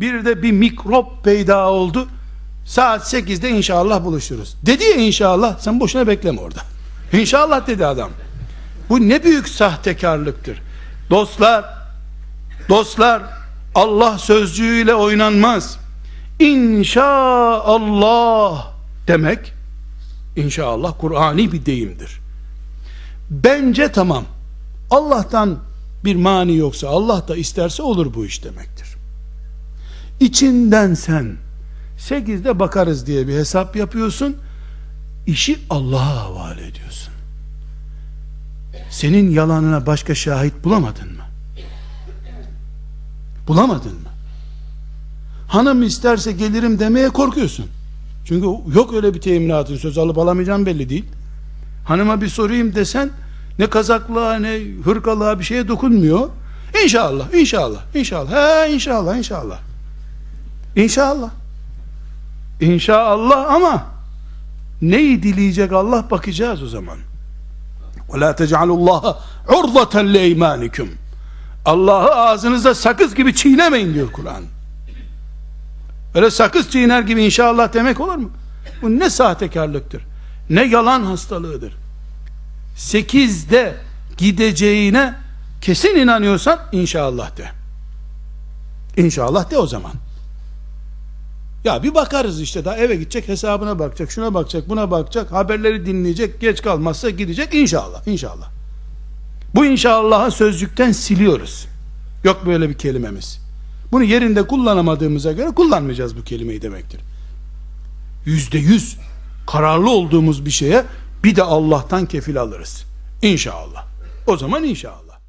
Bir de bir mikrop peyda oldu. Saat 8'de inşallah buluşuruz. Dedi ya inşallah sen boşuna bekleme orada. İnşallah dedi adam. Bu ne büyük sahtekarlıktır. Dostlar, dostlar Allah sözcüğüyle oynanmaz. İnşaallah demek inşallah Kur'ani bir deyimdir. Bence tamam. Allah'tan bir mani yoksa Allah da isterse olur bu iş demektir. İçinden sen 8'de bakarız diye bir hesap yapıyorsun. işi Allah'a havale ediyorsun. Senin yalanına başka şahit bulamadın mı? Bulamadın mı? Hanım isterse gelirim demeye korkuyorsun. Çünkü yok öyle bir teminatın söz alıp alamayacağım belli değil. Hanıma bir sorayım desen ne kazaklığa ne hırkalığa bir şeye dokunmuyor. İnşallah, inşallah, inşallah. He inşallah, inşallah. İnşallah. İnşallah ama neyi dileyecek Allah bakacağız o zaman. وَلَا تَجْعَلُوا اللّٰهَ عُرْضَةً لَاَيْمَانِكُمْ Allah'ı ağzınızda sakız gibi çiğnemeyin diyor Kur'an. Öyle sakız çiğner gibi inşallah demek olur mu? Bu ne sahtekarlıktır. Ne yalan hastalığıdır. Sekizde gideceğine kesin inanıyorsan inşallah de. İnşallah de o zaman. Ya bir bakarız işte daha eve gidecek hesabına bakacak şuna bakacak buna bakacak haberleri dinleyecek geç kalmazsa gidecek inşallah inşallah. Bu inşallahı sözcükten siliyoruz. Yok böyle bir kelimemiz. Bunu yerinde kullanamadığımıza göre kullanmayacağız bu kelimeyi demektir. Yüzde yüz kararlı olduğumuz bir şeye bir de Allah'tan kefil alırız. İnşallah. O zaman inşallah.